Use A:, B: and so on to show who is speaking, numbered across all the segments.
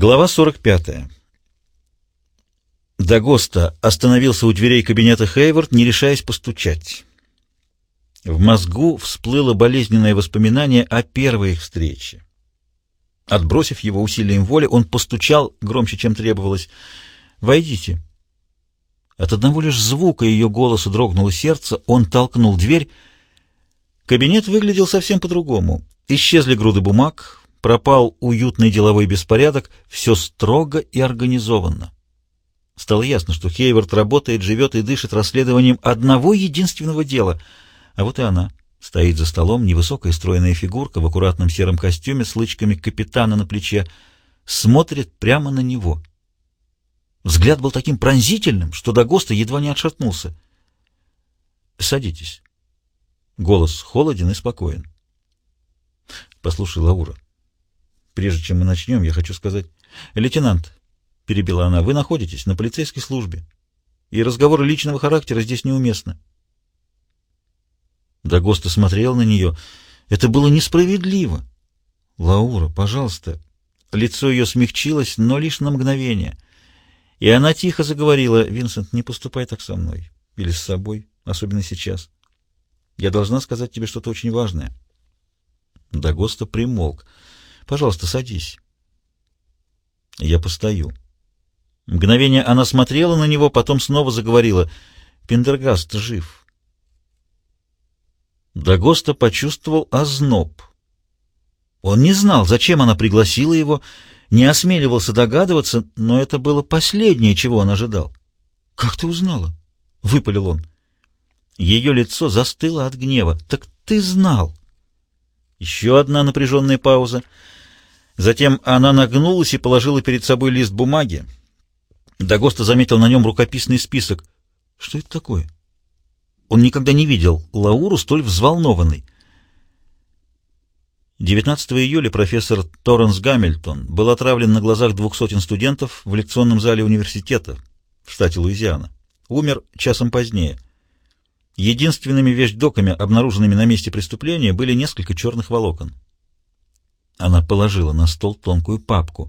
A: Глава 45. Дагоста остановился у дверей кабинета Хейвард, не решаясь постучать. В мозгу всплыло болезненное воспоминание о первой их встрече. Отбросив его усилием воли, он постучал громче, чем требовалось. «Войдите». От одного лишь звука ее голоса дрогнуло сердце, он толкнул дверь. Кабинет выглядел совсем по-другому. Исчезли груды бумаг, пропал уютный деловой беспорядок, все строго и организованно. Стало ясно, что Хейвард работает, живет и дышит расследованием одного единственного дела. А вот и она. Стоит за столом невысокая стройная фигурка в аккуратном сером костюме с лычками капитана на плече. Смотрит прямо на него. Взгляд был таким пронзительным, что до Госта едва не отшатнулся. «Садитесь». Голос холоден и спокоен. «Послушай, Лаура, Прежде чем мы начнем, я хочу сказать... Лейтенант, — перебила она, — вы находитесь на полицейской службе, и разговоры личного характера здесь неуместны. Дагоста смотрел на нее. Это было несправедливо. Лаура, пожалуйста. Лицо ее смягчилось, но лишь на мгновение. И она тихо заговорила, «Винсент, не поступай так со мной или с собой, особенно сейчас. Я должна сказать тебе что-то очень важное». Дагоста примолк. Пожалуйста, садись. Я постою. Мгновение она смотрела на него, потом снова заговорила. Пендергаст жив. Дагоста почувствовал озноб. Он не знал, зачем она пригласила его, не осмеливался догадываться, но это было последнее, чего он ожидал. «Как ты узнала?» — выпалил он. Ее лицо застыло от гнева. «Так ты знал!» Еще одна напряженная пауза — Затем она нагнулась и положила перед собой лист бумаги. Дагоста заметил на нем рукописный список. Что это такое? Он никогда не видел Лауру столь взволнованной. 19 июля профессор Торренс Гамильтон был отравлен на глазах двух сотен студентов в лекционном зале университета в штате Луизиана. Умер часом позднее. Единственными вещдоками, обнаруженными на месте преступления, были несколько черных волокон. Она положила на стол тонкую папку.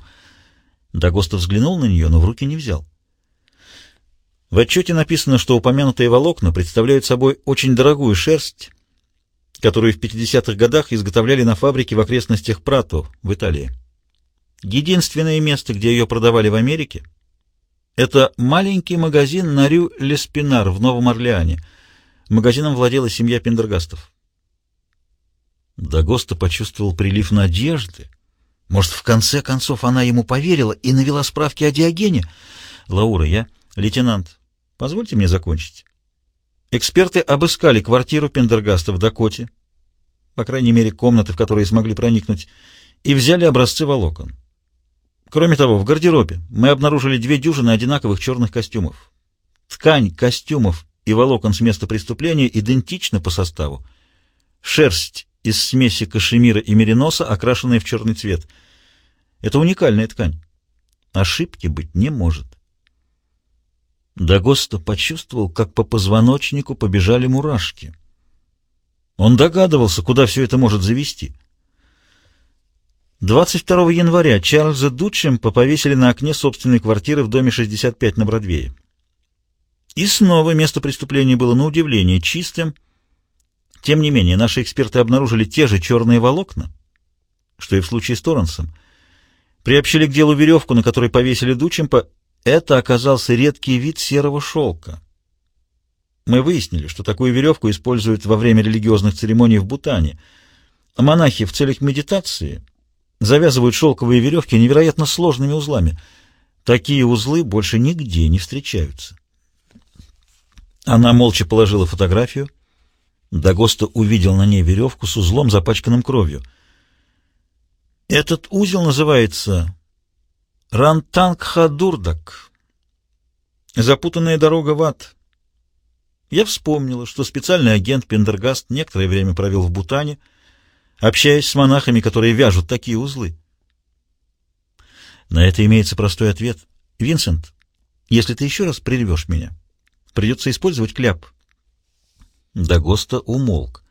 A: Дагоста взглянул на нее, но в руки не взял. В отчете написано, что упомянутые волокна представляют собой очень дорогую шерсть, которую в 50-х годах изготовляли на фабрике в окрестностях Прато в Италии. Единственное место, где ее продавали в Америке, это маленький магазин на Рю Леспинар в Новом Орлеане. Магазином владела семья Пендергастов. Дагоста почувствовал прилив надежды. Может, в конце концов она ему поверила и навела справки о Диогене? Лаура, я лейтенант. Позвольте мне закончить. Эксперты обыскали квартиру Пендергаста в Дакоте, по крайней мере, комнаты, в которые смогли проникнуть, и взяли образцы волокон. Кроме того, в гардеробе мы обнаружили две дюжины одинаковых черных костюмов. Ткань костюмов и волокон с места преступления идентична по составу. Шерсть из смеси кашемира и мериноса, окрашенная в черный цвет. Это уникальная ткань. Ошибки быть не может. Дагоста почувствовал, как по позвоночнику побежали мурашки. Он догадывался, куда все это может завести. 22 января Чарльза Дутчемпа повесили на окне собственной квартиры в доме 65 на Бродвее. И снова место преступления было на удивление чистым, тем не менее, наши эксперты обнаружили те же черные волокна, что и в случае с Торренсом. Приобщили к делу веревку, на которой повесили Дучемпа. Это оказался редкий вид серого шелка. Мы выяснили, что такую веревку используют во время религиозных церемоний в Бутане. Монахи в целях медитации завязывают шелковые веревки невероятно сложными узлами. Такие узлы больше нигде не встречаются. Она молча положила фотографию, Дагоста увидел на ней веревку с узлом, запачканным кровью. Этот узел называется Рантангхадурдак. Запутанная дорога в ад. Я вспомнила, что специальный агент Пендергаст некоторое время провел в Бутане, общаясь с монахами, которые вяжут такие узлы. На это имеется простой ответ. «Винсент, если ты еще раз прервешь меня, придется использовать кляп». Дагоста умолк.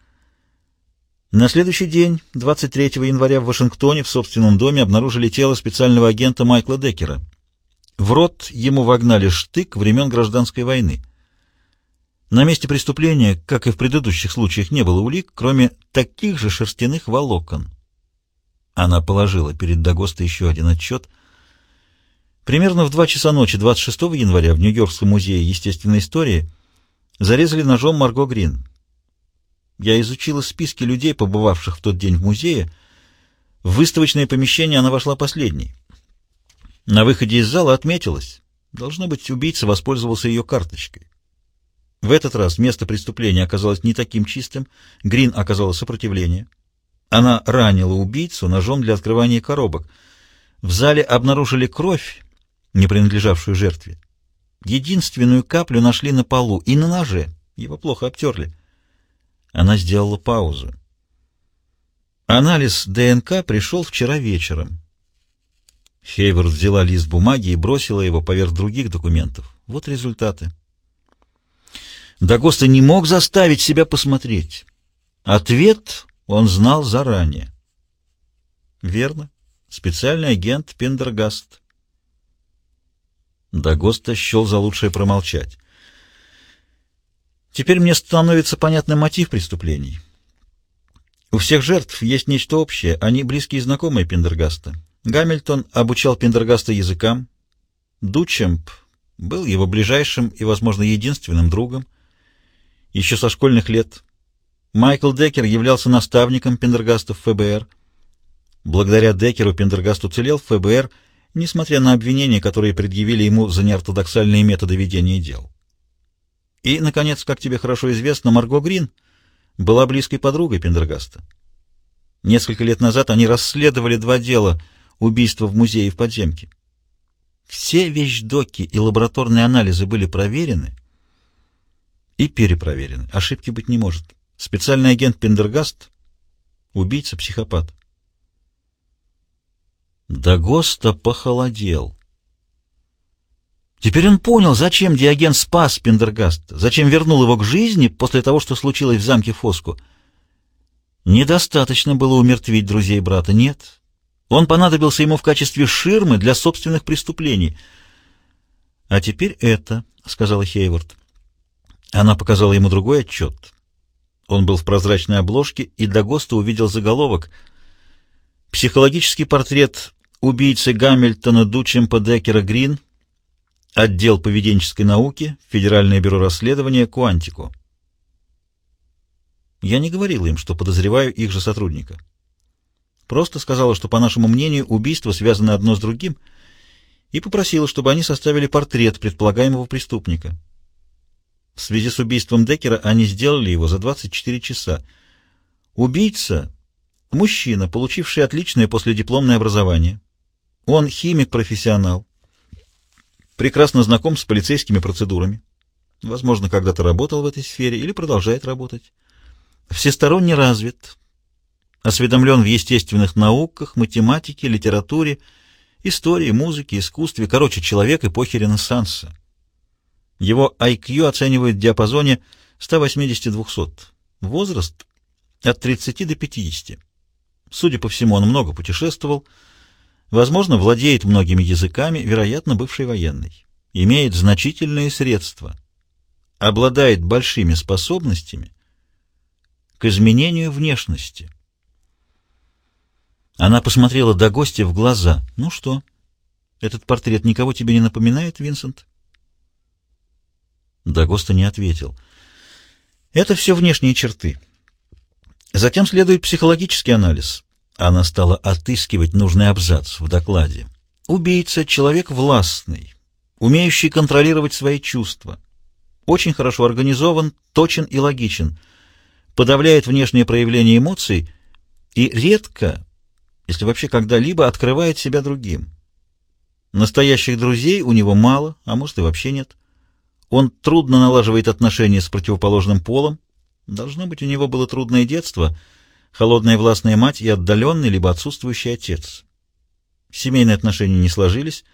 A: На следующий день, 23 января, в Вашингтоне в собственном доме обнаружили тело специального агента Майкла Деккера. В рот ему вогнали штык времен гражданской войны. На месте преступления, как и в предыдущих случаях, не было улик, кроме таких же шерстяных волокон. Она положила перед Дагоста еще один отчет. Примерно в 2 часа ночи 26 января в Нью-Йоркском музее естественной истории зарезали ножом Марго Грин. Я изучила списки людей, побывавших в тот день в музее. В выставочное помещение она вошла последней. На выходе из зала отметилась. Должно быть, убийца воспользовался ее карточкой. В этот раз место преступления оказалось не таким чистым. Грин оказала сопротивление. Она ранила убийцу ножом для открывания коробок. В зале обнаружили кровь, не принадлежавшую жертве. Единственную каплю нашли на полу и на ноже. Его плохо обтерли. Она сделала паузу. Анализ ДНК пришел вчера вечером. Хейвард взяла лист бумаги и бросила его поверх других документов. Вот результаты. Дагоста не мог заставить себя посмотреть. Ответ он знал заранее. Верно. Специальный агент Пендергаст. Дагоста счел за лучшее промолчать. Теперь мне становится понятным мотив преступлений. У всех жертв есть нечто общее, они близкие знакомые Пендергаста. Гамильтон обучал Пендергаста языкам. Дучемп был его ближайшим и, возможно, единственным другом. Еще со школьных лет. Майкл Деккер являлся наставником Пендергаста в ФБР. Благодаря Деккеру Пендергаст уцелел в ФБР, несмотря на обвинения, которые предъявили ему за неортодоксальные методы ведения дел. И, наконец, как тебе хорошо известно, Марго Грин была близкой подругой Пендергаста. Несколько лет назад они расследовали два дела убийства в музее в подземке. Все вещдоки и лабораторные анализы были проверены и перепроверены. Ошибки быть не может. Специальный агент Пендергаст — убийца-психопат. Дагоста похолодел. Теперь он понял, зачем Диоген спас Пендергаста, зачем вернул его к жизни после того, что случилось в замке Фоску. Недостаточно было умертвить друзей брата, нет. Он понадобился ему в качестве ширмы для собственных преступлений. «А теперь это», — сказала Хейвард. Она показала ему другой отчет. Он был в прозрачной обложке, и Дагоста увидел заголовок «Психологический портрет убийцы Гамильтона Дучемпа Деккера Грин» Отдел поведенческой науки, Федеральное бюро расследования, Куантико. Я не говорила им, что подозреваю их же сотрудника. Просто сказала, что, по нашему мнению, убийство связано одно с другим, и попросила, чтобы они составили портрет предполагаемого преступника. В связи с убийством Деккера они сделали его за 24 часа. Убийца — мужчина, получивший отличное последипломное образование. Он химик-профессионал, прекрасно знаком с полицейскими процедурами. Возможно, когда-то работал в этой сфере или продолжает работать. Всесторонне развит, осведомлен в естественных науках, математике, литературе, истории, музыке, искусстве, короче, человек эпохи Ренессанса. Его IQ оценивают в диапазоне 180-200. Возраст от 30 до 50. Судя по всему, он много путешествовал, Возможно, владеет многими языками, вероятно, бывший военный. Имеет значительные средства. Обладает большими способностями к изменению внешности. Она посмотрела до гостя в глаза. «Ну что, этот портрет никого тебе не напоминает, Винсент?» Дагоста не ответил. «Это все внешние черты. Затем следует психологический анализ. Она стала отыскивать нужный абзац в докладе. Убийца — человек властный, умеющий контролировать свои чувства. Очень хорошо организован, точен и логичен. Подавляет внешние проявления эмоций и редко, если вообще когда-либо, открывает себя другим. Настоящих друзей у него мало, а может и вообще нет. Он трудно налаживает отношения с противоположным полом. Должно быть, у него было трудное детство — холодная властная мать и отдаленный либо отсутствующий отец. Семейные отношения не сложились.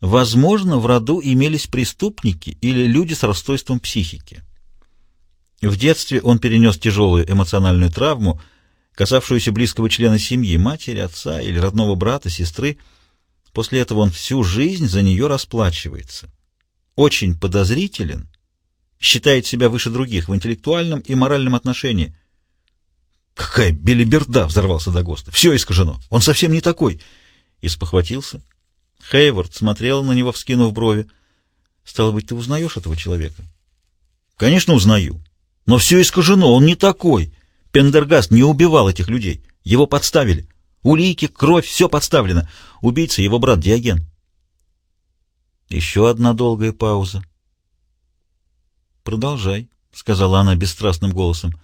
A: Возможно, в роду имелись преступники или люди с расстройством психики. В детстве он перенес тяжелую эмоциональную травму, касавшуюся близкого члена семьи, матери, отца или родного брата, сестры. После этого он всю жизнь за нее расплачивается. Очень подозрителен, считает себя выше других в интеллектуальном и моральном отношении. «Какая белиберда!» — взорвался Дагоста. «Все искажено. Он совсем не такой!» И спохватился. Хейвард смотрел на него, вскинув брови. «Стало быть, ты узнаешь этого человека?» «Конечно, узнаю. Но все искажено. Он не такой. Пендергаст не убивал этих людей. Его подставили. Улики, кровь, все подставлено. Убийца — его брат Диоген». Еще одна долгая пауза. «Продолжай», — сказала она бесстрастным голосом.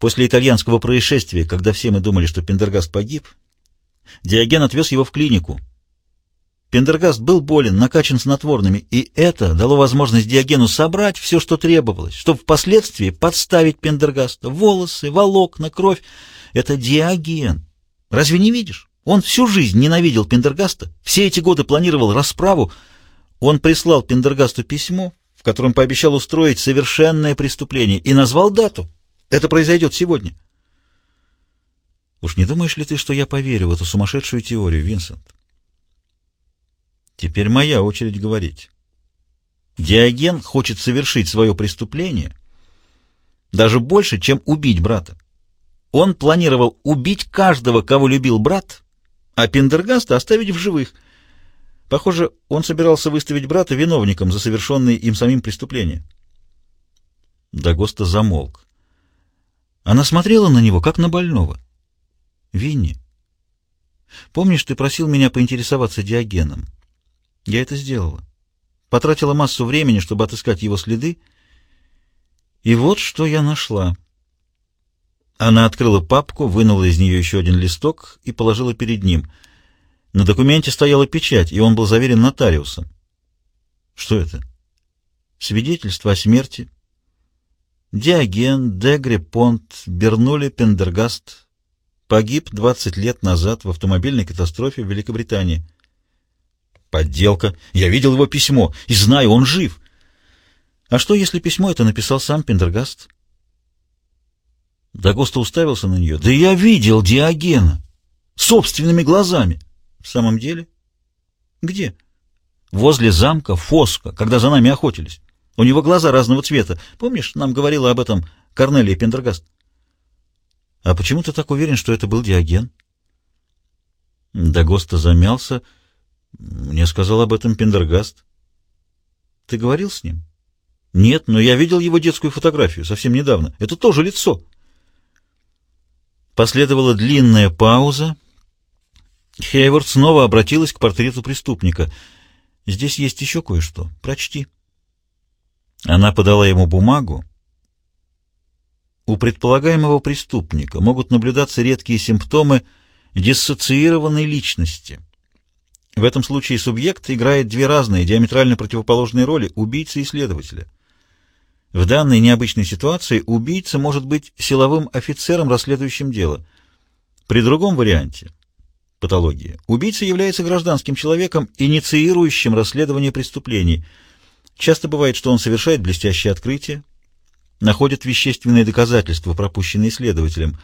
A: После итальянского происшествия, когда все мы думали, что Пендергаст погиб, Диоген отвез его в клинику. Пендергаст был болен, накачан снотворными, и это дало возможность Диогену собрать все, что требовалось, чтобы впоследствии подставить Пендергаста. Волосы, волокна, кровь — это Диоген. Разве не видишь? Он всю жизнь ненавидел Пендергаста, все эти годы планировал расправу. Он прислал Пендергасту письмо, в котором пообещал устроить совершенное преступление, и назвал дату. Это произойдет сегодня. Уж не думаешь ли ты, что я поверю в эту сумасшедшую теорию, Винсент? Теперь моя очередь говорить. Диоген хочет совершить свое преступление даже больше, чем убить брата. Он планировал убить каждого, кого любил брат, а Пендергаста оставить в живых. Похоже, он собирался выставить брата виновником за совершенные им самим преступления. Дагоста замолк. Она смотрела на него, как на больного. «Винни, помнишь, ты просил меня поинтересоваться Диогеном? Я это сделала. Потратила массу времени, чтобы отыскать его следы, и вот что я нашла». Она открыла папку, вынула из нее еще один листок и положила перед ним. На документе стояла печать, и он был заверен нотариусом. Что это? Свидетельство о смерти. Диоген, Дегре, Понт, Бернули, Пендергаст погиб 20 лет назад в автомобильной катастрофе в Великобритании. Подделка. Я видел его письмо и знаю, он жив. А что, если письмо это написал сам Пендергаст? — Дагоста уставился на нее. «Да я видел Диогена! Собственными глазами!» «В самом деле?» «Где?» «Возле замка Фоска, когда за нами охотились. У него глаза разного цвета. Помнишь, нам говорила об этом Корнелия Пендергаст?» «А почему ты так уверен, что это был Диоген?» Дагоста замялся. «Мне сказал об этом Пендергаст». «Ты говорил с ним?» «Нет, но я видел его детскую фотографию совсем недавно. Это тоже лицо». Последовала длинная пауза. Хейвард снова обратилась к портрету преступника. «Здесь есть еще кое-что. Прочти». Она подала ему бумагу. У предполагаемого преступника могут наблюдаться редкие симптомы диссоциированной личности. В этом случае субъект играет две разные, диаметрально противоположные роли – убийцы и следователя – в данной необычной ситуации убийца может быть силовым офицером, расследующим дело. При другом варианте патологии убийца является гражданским человеком, инициирующим расследование преступлений. Часто бывает, что он совершает блестящее открытие, находит вещественные доказательства, пропущенные следователем.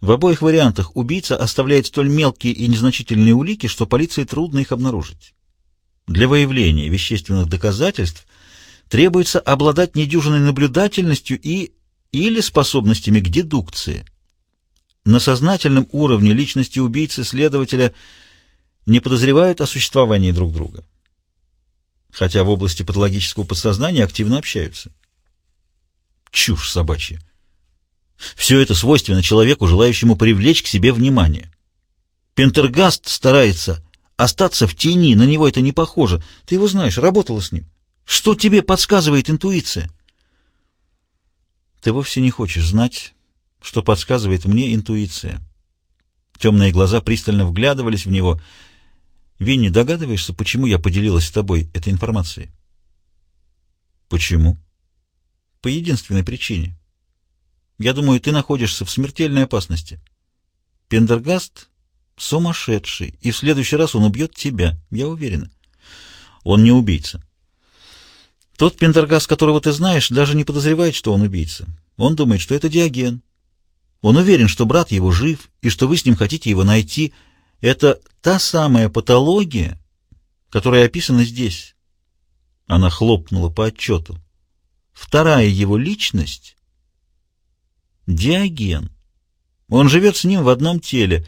A: В обоих вариантах убийца оставляет столь мелкие и незначительные улики, что полиции трудно их обнаружить. Для выявления вещественных доказательств требуется обладать недюжинной наблюдательностью и или способностями к дедукции. На сознательном уровне личности убийцы следователя не подозревают о существовании друг друга, хотя в области патологического подсознания активно общаются. Чушь собачья. Все это свойственно человеку, желающему привлечь к себе внимание. Пентергаст старается остаться в тени, на него это не похоже. Ты его знаешь, работала с ним. Что тебе подсказывает интуиция? Ты вовсе не хочешь знать, что подсказывает мне интуиция. Темные глаза пристально вглядывались в него. Винни, догадываешься, почему я поделилась с тобой этой информацией? Почему? По единственной причине. Я думаю, ты находишься в смертельной опасности. Пендергаст сумасшедший, и в следующий раз он убьет тебя, я уверена. Он не убийца. Тот Пендергаст, которого ты знаешь, даже не подозревает, что он убийца. Он думает, что это Диоген. Он уверен, что брат его жив и что вы с ним хотите его найти. Это та самая патология, которая описана здесь. Она хлопнула по отчету. Вторая его личность — Диоген. Он живет с ним в одном теле.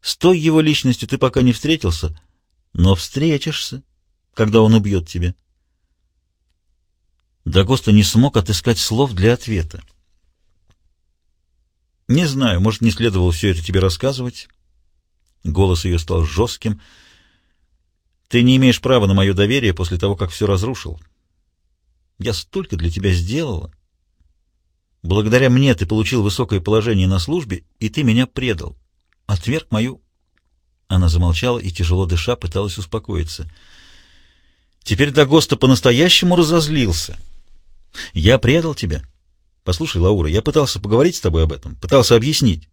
A: С той его личностью ты пока не встретился, но встретишься, когда он убьет тебя. Дагоста не смог отыскать слов для ответа. «Не знаю, может, не следовало все это тебе рассказывать». Голос ее стал жестким. «Ты не имеешь права на мое доверие после того, как все разрушил. Я столько для тебя сделала. Благодаря мне ты получил высокое положение на службе, и ты меня предал. Отверг мою...» Она замолчала и, тяжело дыша, пыталась успокоиться. Теперь Дагоста по-настоящему разозлился. «Я предал тебя?» Послушай, Лаура, я пытался поговорить с тобой об этом, пытался объяснить.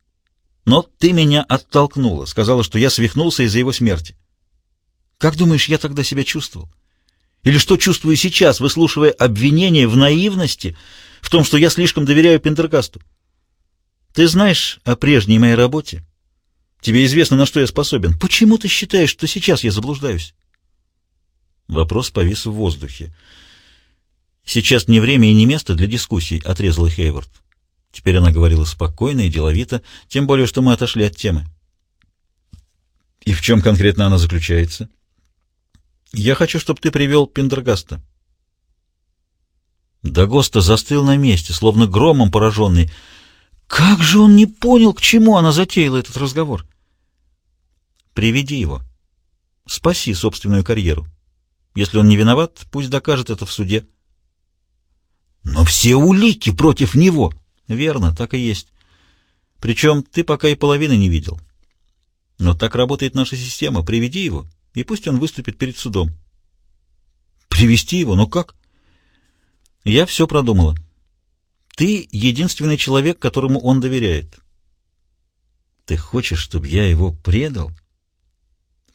A: Но ты меня оттолкнула, сказала, что я свихнулся из-за его смерти. Как думаешь, я тогда себя чувствовал? Или что чувствую сейчас, выслушивая обвинения в наивности, в том, что я слишком доверяю Пендеркасту? Ты знаешь о прежней моей работе? Тебе известно, на что я способен. Почему ты считаешь, что сейчас я заблуждаюсь? Вопрос повис в воздухе. «Сейчас не время и не место для дискуссий», — отрезала Хейвард. Теперь она говорила спокойно и деловито, тем более, что мы отошли от темы. «И в чем конкретно она заключается?» «Я хочу, чтобы ты привел Пендергаста». Дагоста застыл на месте, словно громом пораженный. Как же он не понял, к чему она затеяла этот разговор? «Приведи его. Спаси собственную карьеру. Если он не виноват, пусть докажет это в суде». Но все улики против него. Верно, так и есть. Причем ты пока и половины не видел. Но так работает наша система. Приведи его, и пусть он выступит перед судом. Привести его? Но как? Я все продумала. Ты единственный человек, которому он доверяет. Ты хочешь, чтобы я его предал?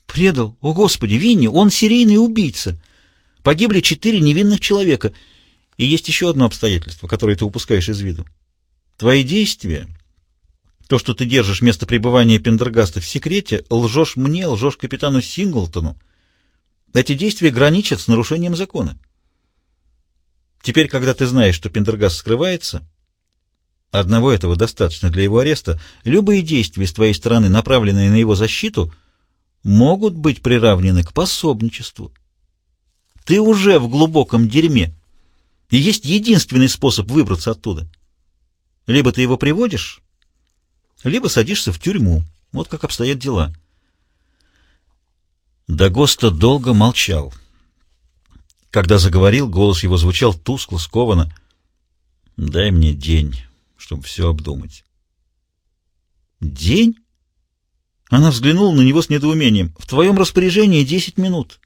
A: Предал? О, Господи, Винни, он серийный убийца. Погибли четыре невинных человека — и есть еще одно обстоятельство, которое ты упускаешь из виду. Твои действия, то, что ты держишь место пребывания Пендергаста в секрете, лжешь мне, лжешь капитану Синглтону. Эти действия граничат с нарушением закона. Теперь, когда ты знаешь, что Пендергаст скрывается, одного этого достаточно для его ареста, любые действия с твоей стороны, направленные на его защиту, могут быть приравнены к пособничеству. Ты уже в глубоком дерьме. И есть единственный способ выбраться оттуда. Либо ты его приводишь, либо садишься в тюрьму. Вот как обстоят дела. Дагоста долго молчал. Когда заговорил, голос его звучал тускло, скованно. «Дай мне день, чтобы все обдумать». «День?» Она взглянула на него с недоумением. «В твоем распоряжении десять минут».